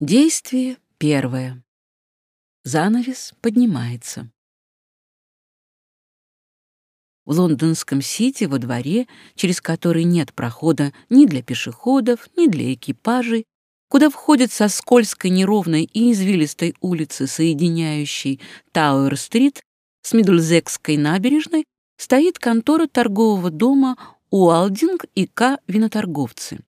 Действие первое. Занавес поднимается. В лондонском Сити во дворе, через который нет прохода ни для пешеходов, ни для экипажей, куда входит со скользкой, неровной и извилистой улицы, соединяющей Тауэр-стрит с Мидлзекской набережной, стоит контора торгового дома Уалдинг и К. Виноторговцы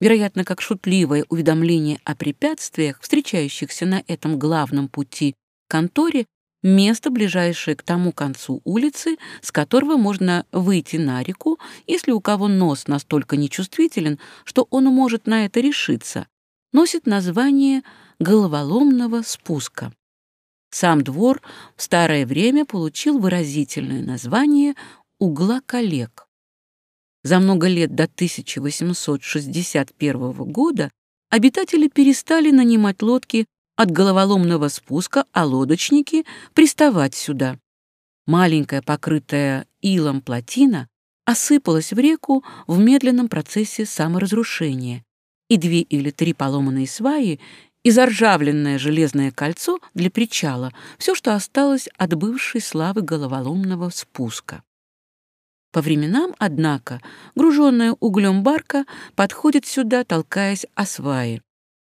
вероятно, как шутливое уведомление о препятствиях, встречающихся на этом главном пути к конторе, место, ближайшее к тому концу улицы, с которого можно выйти на реку, если у кого нос настолько нечувствителен, что он может на это решиться, носит название головоломного спуска. Сам двор в старое время получил выразительное название «угла коллег». За много лет до 1861 года обитатели перестали нанимать лодки от головоломного спуска, а лодочники приставать сюда. Маленькая, покрытая илом плотина осыпалась в реку в медленном процессе саморазрушения, и две или три поломанные сваи и заржавленное железное кольцо для причала — все, что осталось от бывшей славы головоломного спуска. По временам, однако, груженная углем барка подходит сюда, толкаясь о сваи.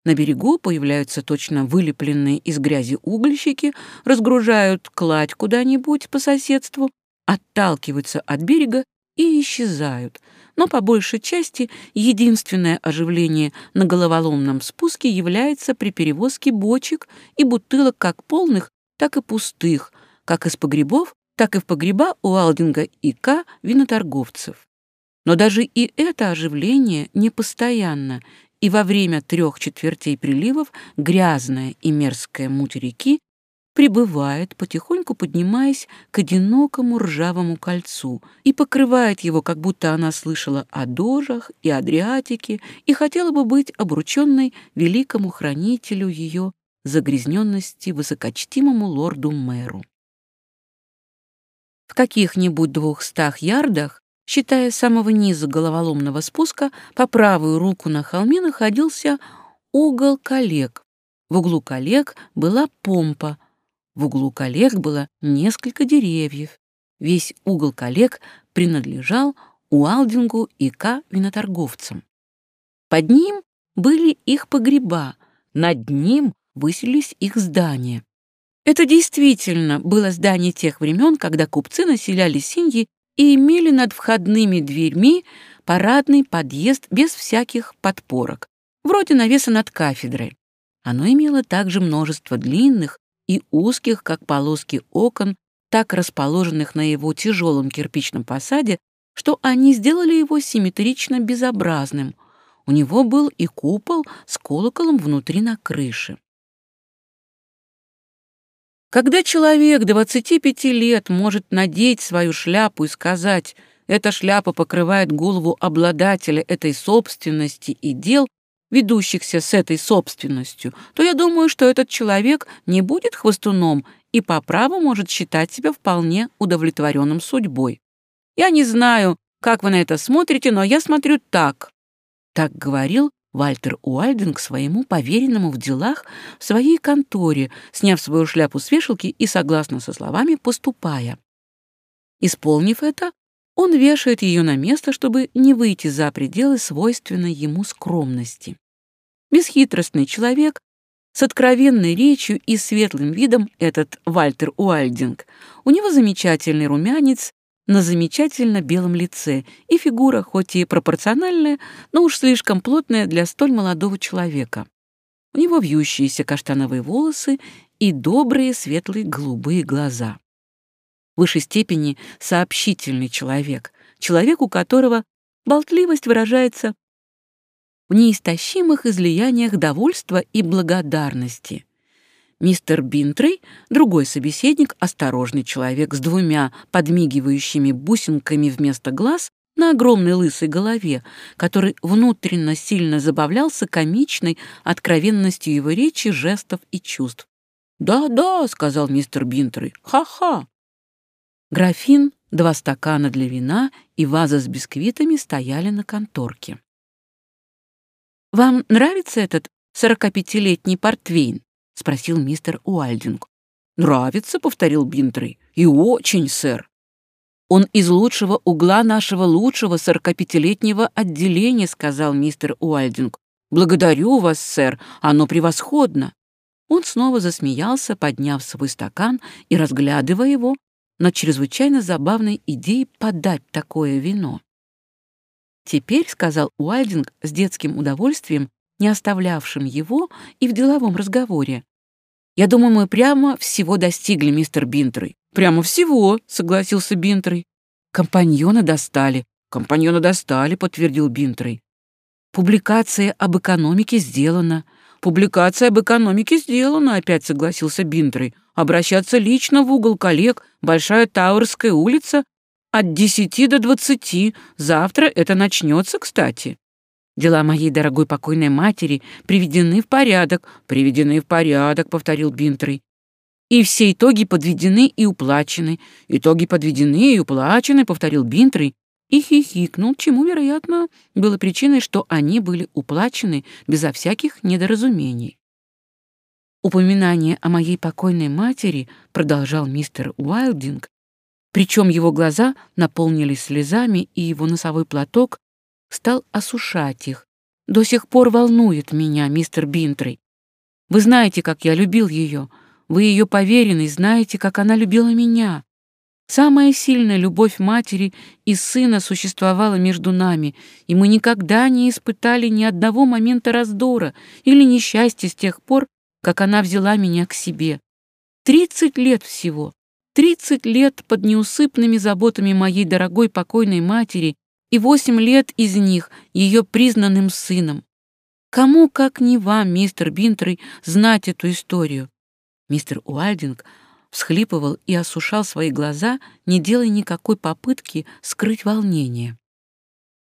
На берегу появляются точно вылепленные из грязи угольщики, разгружают кладь куда-нибудь по соседству, отталкиваются от берега и исчезают. Но по большей части единственное оживление на головоломном спуске является при перевозке бочек и бутылок как полных, так и пустых, как из погребов, так и в погреба у Алдинга и К. виноторговцев. Но даже и это оживление непостоянно, и во время трех четвертей приливов грязная и мерзкая муть реки прибывает, потихоньку поднимаясь к одинокому ржавому кольцу и покрывает его, как будто она слышала о дожах и адриатике и хотела бы быть обрученной великому хранителю ее загрязненности высокочтимому лорду-мэру. В каких-нибудь двухстах ярдах, считая самого низа головоломного спуска, по правую руку на холме находился угол коллег. В углу коллег была помпа, в углу коллег было несколько деревьев. Весь угол коллег принадлежал Уалдингу и К. виноторговцам. Под ним были их погреба, над ним высились их здания. Это действительно было здание тех времен, когда купцы населяли Синьи и имели над входными дверьми парадный подъезд без всяких подпорок, вроде навеса над кафедрой. Оно имело также множество длинных и узких, как полоски окон, так расположенных на его тяжелом кирпичном фасаде, что они сделали его симметрично безобразным. У него был и купол с колоколом внутри на крыше. Когда человек 25 лет может надеть свою шляпу и сказать «эта шляпа покрывает голову обладателя этой собственности и дел, ведущихся с этой собственностью, то я думаю, что этот человек не будет хвостуном и по праву может считать себя вполне удовлетворенным судьбой. Я не знаю, как вы на это смотрите, но я смотрю так. Так говорил Вальтер Уальдинг своему поверенному в делах в своей конторе, сняв свою шляпу с вешалки и, согласно со словами, поступая. Исполнив это, он вешает ее на место, чтобы не выйти за пределы свойственной ему скромности. Бесхитростный человек, с откровенной речью и светлым видом этот Вальтер Уальдинг. У него замечательный румянец на замечательно белом лице, и фигура, хоть и пропорциональная, но уж слишком плотная для столь молодого человека. У него вьющиеся каштановые волосы и добрые светлые голубые глаза. В высшей степени сообщительный человек, человек, у которого болтливость выражается в неистощимых излияниях довольства и благодарности — Мистер Бинтрей, другой собеседник, осторожный человек с двумя подмигивающими бусинками вместо глаз на огромной лысой голове, который внутренно сильно забавлялся комичной откровенностью его речи, жестов и чувств. «Да-да», — сказал мистер Бинтрей, — «ха-ха». Графин, два стакана для вина и ваза с бисквитами стояли на конторке. «Вам нравится этот сорокапятилетний портвейн?» — спросил мистер Уальдинг. «Нравится», — повторил Бинтрей. «И очень, сэр». «Он из лучшего угла нашего лучшего сорокапятилетнего отделения», — сказал мистер Уальдинг. «Благодарю вас, сэр, оно превосходно». Он снова засмеялся, подняв свой стакан и разглядывая его над чрезвычайно забавной идеей подать такое вино. «Теперь», — сказал Уальдинг с детским удовольствием, не оставлявшим его и в деловом разговоре, «я думаю, мы прямо всего достигли, мистер Бинтрей». «Прямо всего», — согласился Бинтрей. «Компаньона достали». «Компаньона достали», — подтвердил Бинтрей. «Публикация об экономике сделана». «Публикация об экономике сделана», — опять согласился Бинтрей. «Обращаться лично в угол коллег, Большая Тауэрская улица, от десяти до двадцати. Завтра это начнется, кстати. Дела моей дорогой покойной матери приведены в порядок. Приведены в порядок, повторил Бинтрей. И все итоги подведены и уплачены. Итоги подведены и уплачены, повторил Бинтрей и хихикнул, чему, вероятно, было причиной, что они были уплачены безо всяких недоразумений. Упоминание о моей покойной матери, продолжал мистер Уайлдинг, причем его глаза наполнились слезами, и его носовой платок стал осушать их. «До сих пор волнует меня, мистер Бинтрей. Вы знаете, как я любил ее. Вы ее поверенный, знаете, как она любила меня. Самая сильная любовь матери и сына существовала между нами, и мы никогда не испытали ни одного момента раздора или несчастья с тех пор, как она взяла меня к себе. Тридцать лет всего. Тридцать лет под неусыпными заботами моей дорогой покойной матери и восемь лет из них ее признанным сыном. Кому, как не вам, мистер Бинтрей, знать эту историю? Мистер Уальдинг всхлипывал и осушал свои глаза, не делая никакой попытки скрыть волнение.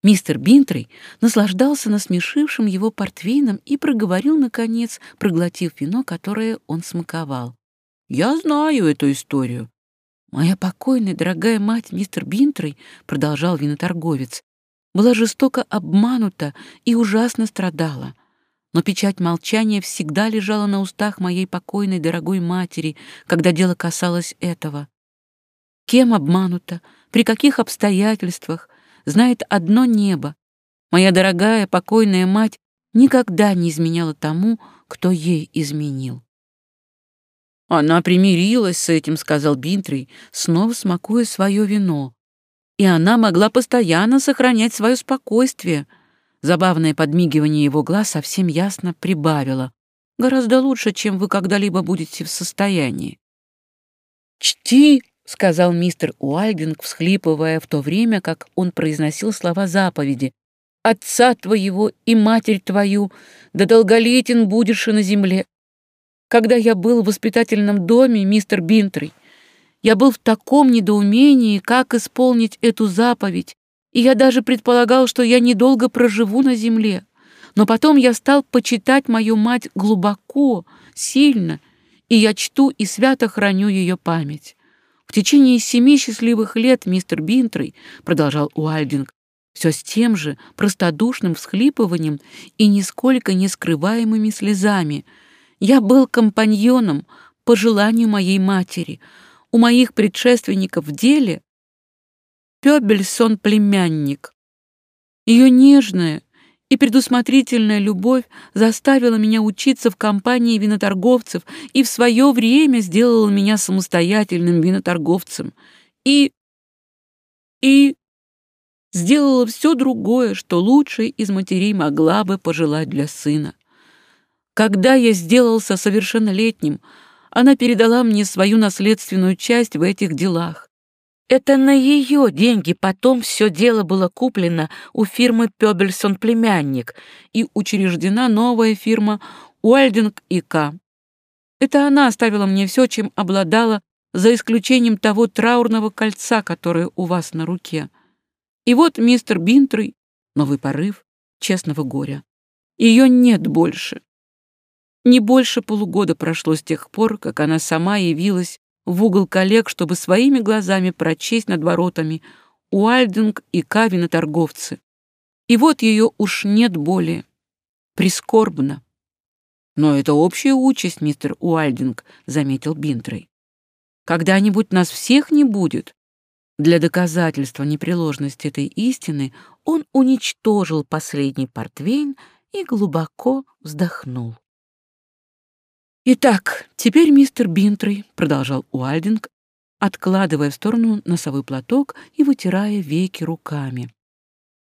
Мистер Бинтрей наслаждался насмешившим его портвейном и проговорил, наконец, проглотив вино, которое он смаковал. «Я знаю эту историю. «Моя покойная, дорогая мать, мистер Бинтрей, — продолжал виноторговец, — была жестоко обманута и ужасно страдала. Но печать молчания всегда лежала на устах моей покойной, дорогой матери, когда дело касалось этого. Кем обманута, при каких обстоятельствах, знает одно небо. Моя дорогая покойная мать никогда не изменяла тому, кто ей изменил. Она примирилась с этим, сказал Бинтрий, снова смакуя свое вино. И она могла постоянно сохранять свое спокойствие. Забавное подмигивание его глаз совсем ясно прибавило. Гораздо лучше, чем вы когда-либо будете в состоянии. «Чти!» — сказал мистер Уальдинг, всхлипывая в то время, как он произносил слова заповеди. «Отца твоего и матерь твою, да долголетен будешь и на земле когда я был в воспитательном доме, мистер Бинтрей. Я был в таком недоумении, как исполнить эту заповедь, и я даже предполагал, что я недолго проживу на земле. Но потом я стал почитать мою мать глубоко, сильно, и я чту и свято храню ее память. В течение семи счастливых лет мистер Бинтрей, продолжал Уальдинг, все с тем же простодушным всхлипыванием и нисколько не скрываемыми слезами — я был компаньоном по желанию моей матери. У моих предшественников в деле Пёбельсон племянник. Ее нежная и предусмотрительная любовь заставила меня учиться в компании виноторговцев и в свое время сделала меня самостоятельным виноторговцем. И... и сделала все другое, что лучшей из матерей могла бы пожелать для сына. Когда я сделался совершеннолетним, она передала мне свою наследственную часть в этих делах. Это на ее деньги потом все дело было куплено у фирмы Пёбельсон племянник и учреждена новая фирма Уэльдинг и К. Это она оставила мне все, чем обладала, за исключением того траурного кольца, которое у вас на руке. И вот мистер Бинтрей, новый порыв честного горя. Ее нет больше. Не больше полугода прошло с тех пор, как она сама явилась в угол коллег, чтобы своими глазами прочесть над воротами Уальдинг и Кавина торговцы. И вот ее уж нет более. Прискорбно. Но это общая участь, мистер Уальдинг, заметил Бинтрей. Когда-нибудь нас всех не будет. Для доказательства непреложности этой истины он уничтожил последний портвейн и глубоко вздохнул. «Итак, теперь мистер Бинтрей», — продолжал Уальдинг, откладывая в сторону носовой платок и вытирая веки руками.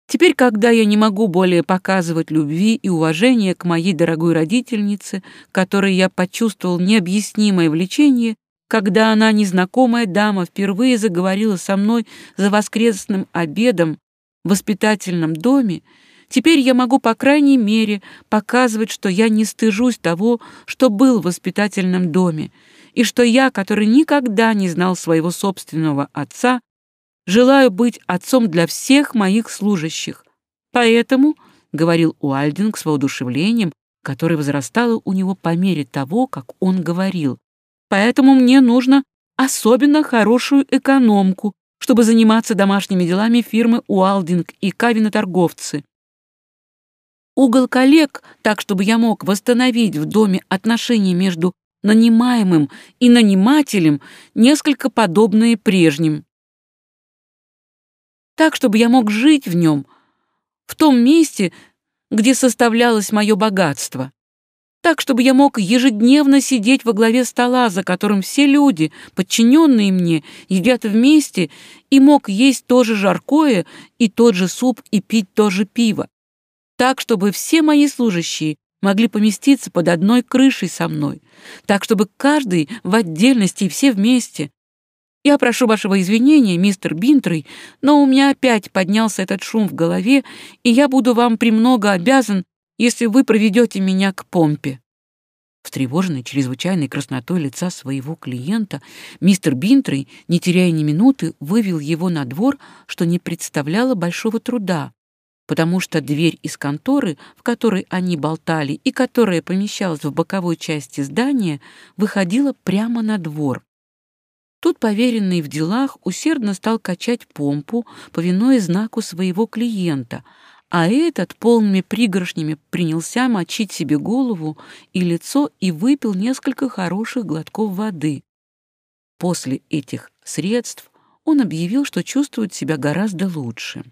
Теперь, когда я не могу более показывать любви и уважения к моей дорогой родительнице, которой я почувствовал необъяснимое влечение, когда она, незнакомая дама, впервые заговорила со мной за воскресным обедом в воспитательном доме, теперь я могу, по крайней мере, показывать, что я не стыжусь того, что был в воспитательном доме, и что я, который никогда не знал своего собственного отца, Желаю быть отцом для всех моих служащих. Поэтому, — говорил Уальдинг с воодушевлением, которое возрастало у него по мере того, как он говорил, поэтому мне нужно особенно хорошую экономку, чтобы заниматься домашними делами фирмы Уалдинг и Кавина-торговцы. Угол коллег, так чтобы я мог восстановить в доме отношения между нанимаемым и нанимателем, несколько подобные прежним. Так, чтобы я мог жить в нем, в том месте, где составлялось мое богатство, так, чтобы я мог ежедневно сидеть во главе стола, за которым все люди, подчиненные мне, едят вместе, и мог есть то же жаркое и тот же суп и пить то же пиво, так, чтобы все мои служащие могли поместиться под одной крышей со мной, так, чтобы каждый в отдельности и все вместе я прошу вашего извинения, мистер Бинтрей, но у меня опять поднялся этот шум в голове, и я буду вам премного обязан, если вы проведете меня к помпе». Встревоженный чрезвычайной краснотой лица своего клиента, мистер Бинтрей, не теряя ни минуты, вывел его на двор, что не представляло большого труда, потому что дверь из конторы, в которой они болтали и которая помещалась в боковой части здания, выходила прямо на двор. Тут поверенный в делах усердно стал качать помпу, повинуя знаку своего клиента, а этот полными пригоршнями принялся мочить себе голову и лицо и выпил несколько хороших глотков воды. После этих средств он объявил, что чувствует себя гораздо лучше.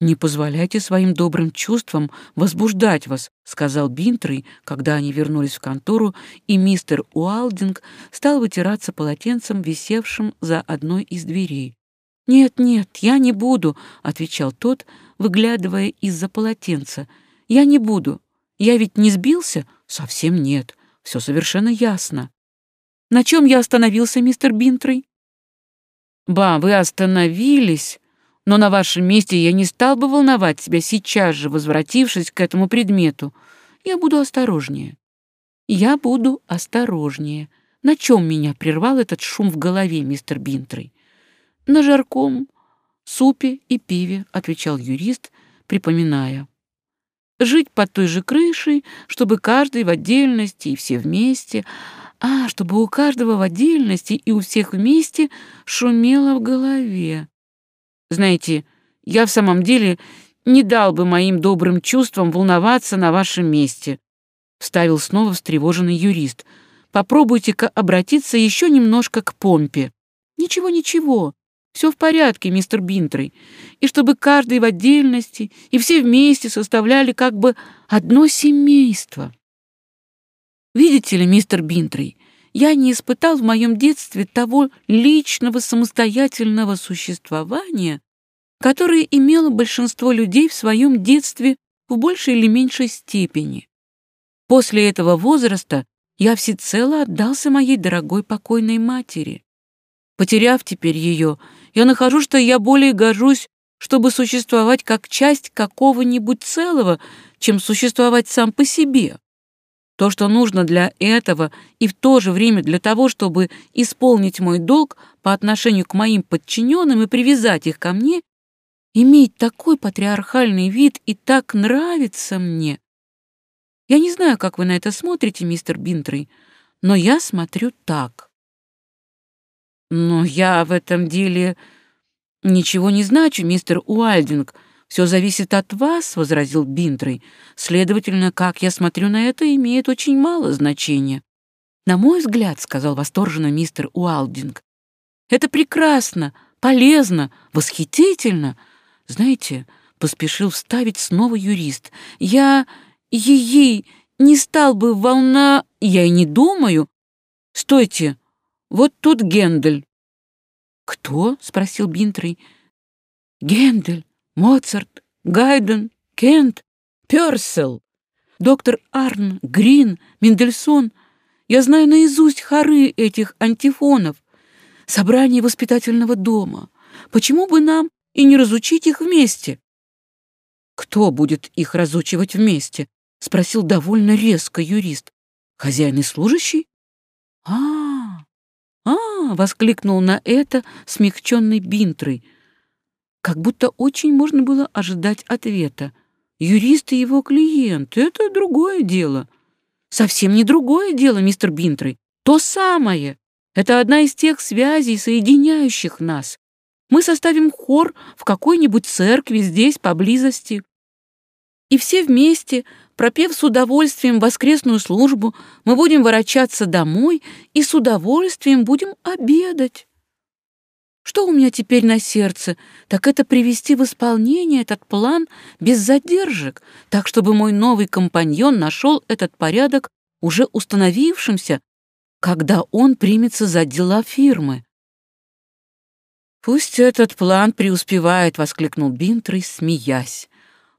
«Не позволяйте своим добрым чувствам возбуждать вас», — сказал Бинтрей, когда они вернулись в контору, и мистер Уалдинг стал вытираться полотенцем, висевшим за одной из дверей. «Нет, нет, я не буду», — отвечал тот, выглядывая из-за полотенца. «Я не буду. Я ведь не сбился?» «Совсем нет. Все совершенно ясно». «На чем я остановился, мистер Бинтрей?» «Ба, вы остановились», но на вашем месте я не стал бы волновать себя сейчас же, возвратившись к этому предмету. Я буду осторожнее. Я буду осторожнее. На чем меня прервал этот шум в голове, мистер Бинтрей? На жарком, супе и пиве, отвечал юрист, припоминая. Жить под той же крышей, чтобы каждый в отдельности и все вместе, а, чтобы у каждого в отдельности и у всех вместе шумело в голове. Знаете, я в самом деле не дал бы моим добрым чувствам волноваться на вашем месте», — вставил снова встревоженный юрист. «Попробуйте-ка обратиться еще немножко к помпе». «Ничего, ничего, все в порядке, мистер Бинтрей. И чтобы каждый в отдельности и все вместе составляли как бы одно семейство». «Видите ли, мистер Бинтрей, я не испытал в моем детстве того личного самостоятельного существования, которое имело большинство людей в своем детстве в большей или меньшей степени. После этого возраста я всецело отдался моей дорогой покойной матери. Потеряв теперь ее, я нахожу, что я более гожусь, чтобы существовать как часть какого-нибудь целого, чем существовать сам по себе. То, что нужно для этого и в то же время для того, чтобы исполнить мой долг по отношению к моим подчиненным и привязать их ко мне, иметь такой патриархальный вид и так нравится мне. Я не знаю, как вы на это смотрите, мистер Бинтрей, но я смотрю так. Но я в этом деле ничего не значу, мистер Уальдинг, «Все зависит от вас», — возразил Бинтрей. «Следовательно, как я смотрю на это, имеет очень мало значения». «На мой взгляд», — сказал восторженно мистер Уалдинг, «это прекрасно, полезно, восхитительно. Знаете, поспешил вставить снова юрист. Я ей не стал бы волна, я и не думаю. Стойте, вот тут Гендель. Кто? спросил Бинтрей. Гендель, Моцарт, Гайден, Кент, Пёрсел, доктор Арн, Грин, Мендельсон. Я знаю наизусть хоры этих антифонов. Собрание воспитательного дома. Почему бы нам и не разучить их вместе? Кто будет их разучивать вместе? спросил довольно резко юрист. Хозяин и служащий? А, а, воскликнул на это смягченный Бинтрой. Как будто очень можно было ожидать ответа. Юрист и его клиент — это другое дело. Совсем не другое дело, мистер Бинтрой. То самое. Это одна из тех связей, соединяющих нас. Мы составим хор в какой-нибудь церкви здесь, поблизости. И все вместе, пропев с удовольствием воскресную службу, мы будем ворочаться домой и с удовольствием будем обедать. Что у меня теперь на сердце, так это привести в исполнение этот план без задержек, так чтобы мой новый компаньон нашел этот порядок уже установившимся, когда он примется за дела фирмы. «Пусть этот план преуспевает», — воскликнул Бинтрей, смеясь.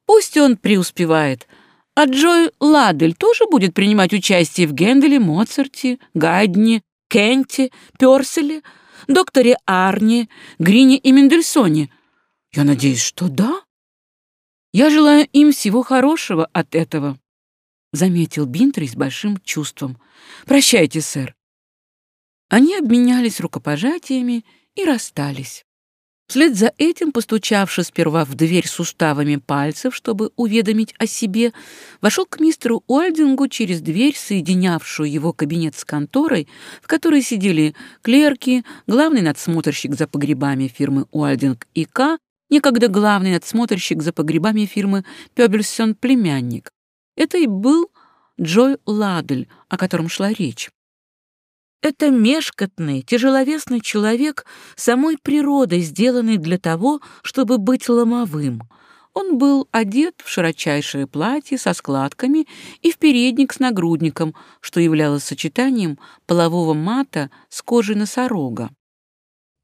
«Пусть он преуспевает. А Джой Ладель тоже будет принимать участие в Генделе, Моцарте, Гайдне, Кенте, Перселе, докторе Арне, Грине и Мендельсоне. Я надеюсь, что да. Я желаю им всего хорошего от этого», — заметил Бинтрей с большим чувством. «Прощайте, сэр». Они обменялись рукопожатиями, и расстались. Вслед за этим, постучавши сперва в дверь суставами пальцев, чтобы уведомить о себе, вошел к мистеру Уальдингу через дверь, соединявшую его кабинет с конторой, в которой сидели клерки, главный надсмотрщик за погребами фирмы Уальдинг и К, некогда главный надсмотрщик за погребами фирмы Пёбельсон племянник. Это и был Джой Ладель, о котором шла речь. Это мешкотный, тяжеловесный человек, самой природой сделанный для того, чтобы быть ломовым. Он был одет в широчайшее платье со складками и в передник с нагрудником, что являлось сочетанием полового мата с кожей носорога.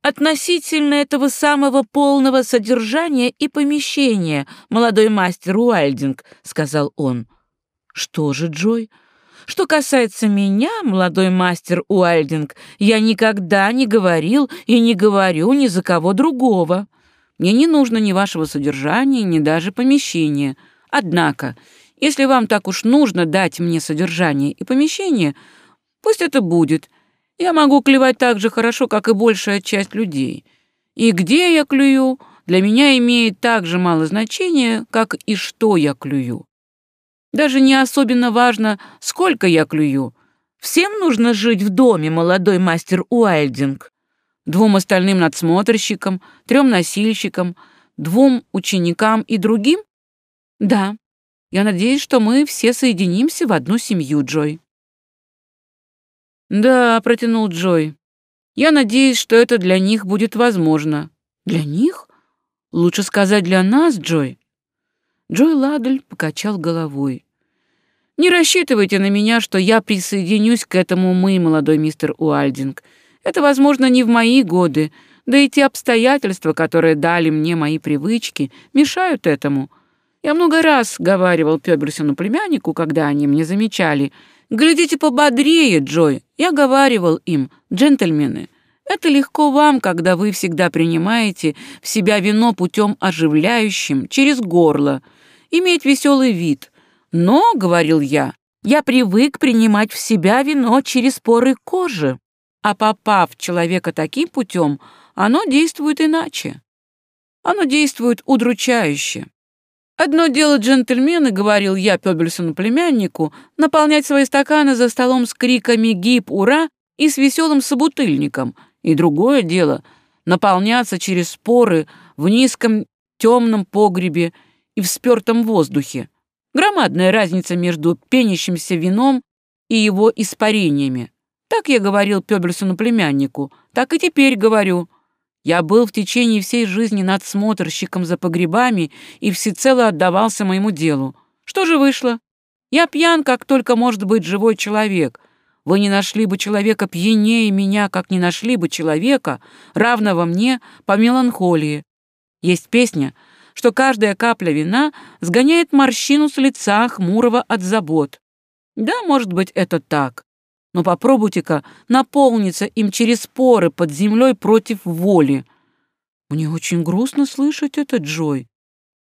Относительно этого самого полного содержания и помещения, молодой мастер Уайльдинг, сказал он. Что же, Джой? Что касается меня, молодой мастер Уайльдинг, я никогда не говорил и не говорю ни за кого другого. Мне не нужно ни вашего содержания, ни даже помещения. Однако, если вам так уж нужно дать мне содержание и помещение, пусть это будет. Я могу клевать так же хорошо, как и большая часть людей. И где я клюю, для меня имеет так же мало значения, как и что я клюю. Даже не особенно важно, сколько я клюю. Всем нужно жить в доме, молодой мастер Уайльдинг. Двум остальным надсмотрщикам, трем носильщикам, двум ученикам и другим? Да. Я надеюсь, что мы все соединимся в одну семью, Джой. Да, протянул Джой. Я надеюсь, что это для них будет возможно. Для них? Лучше сказать для нас, Джой. Джой Ладль покачал головой. Не рассчитывайте на меня, что я присоединюсь к этому мы, молодой мистер Уальдинг. Это, возможно, не в мои годы, да и те обстоятельства, которые дали мне мои привычки, мешают этому. Я много раз говаривал Пёберсону племяннику, когда они мне замечали. «Глядите пободрее, Джой!» Я говаривал им, «Джентльмены, это легко вам, когда вы всегда принимаете в себя вино путем оживляющим, через горло, иметь веселый вид» Но, — говорил я, — я привык принимать в себя вино через поры кожи, а попав человека таким путем, оно действует иначе. Оно действует удручающе. Одно дело джентльмены, — говорил я Пёбельсону племяннику, — наполнять свои стаканы за столом с криками «Гип! Ура!» и с веселым собутыльником, и другое дело — наполняться через поры в низком темном погребе и в спертом воздухе. Громадная разница между пенящимся вином и его испарениями. Так я говорил Пёбельсону племяннику, так и теперь говорю. Я был в течение всей жизни надсмотрщиком за погребами и всецело отдавался моему делу. Что же вышло? Я пьян, как только может быть живой человек. Вы не нашли бы человека пьянее меня, как не нашли бы человека, равного мне по меланхолии. Есть песня, что каждая капля вина сгоняет морщину с лица хмурого от забот. Да, может быть, это так. Но попробуйте-ка наполниться им через поры под землей против воли. Мне очень грустно слышать это, Джой.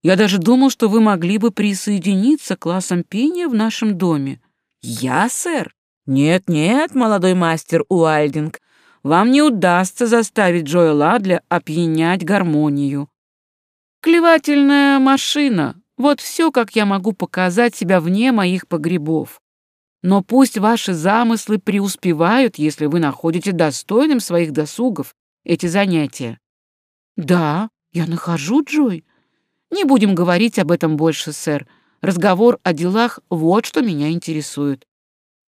Я даже думал, что вы могли бы присоединиться к классам пения в нашем доме. Я, сэр? Нет-нет, молодой мастер Уайлдинг, вам не удастся заставить Джоя Ладля опьянять гармонию. Клевательная машина — вот все, как я могу показать себя вне моих погребов. Но пусть ваши замыслы преуспевают, если вы находите достойным своих досугов эти занятия. Да, я нахожу, Джой. Не будем говорить об этом больше, сэр. Разговор о делах — вот что меня интересует.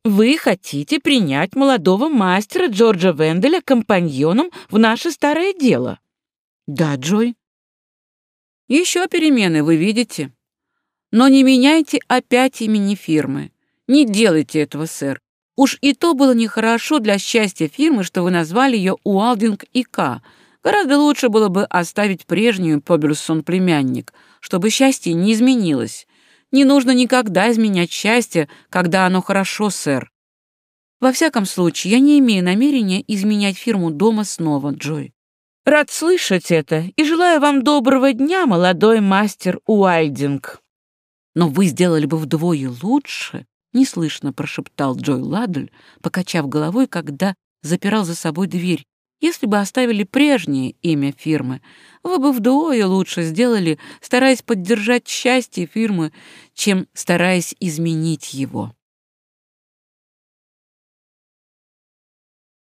Вы хотите принять молодого мастера Джорджа Венделя компаньоном в наше старое дело? Да, Джой. Еще перемены, вы видите. Но не меняйте опять имени фирмы. Не делайте этого, сэр. Уж и то было нехорошо для счастья фирмы, что вы назвали ее Уалдинг и К. Гораздо лучше было бы оставить прежнюю Поберсон племянник, чтобы счастье не изменилось. Не нужно никогда изменять счастье, когда оно хорошо, сэр. Во всяком случае, я не имею намерения изменять фирму дома снова, Джой. Рад слышать это и желаю вам доброго дня, молодой мастер Уайлдинг. Но вы сделали бы вдвое лучше, неслышно прошептал Джой Ладль, покачав головой, когда запирал за собой дверь. Если бы оставили прежнее имя фирмы, вы бы вдвое лучше сделали, стараясь поддержать счастье фирмы, чем стараясь изменить его.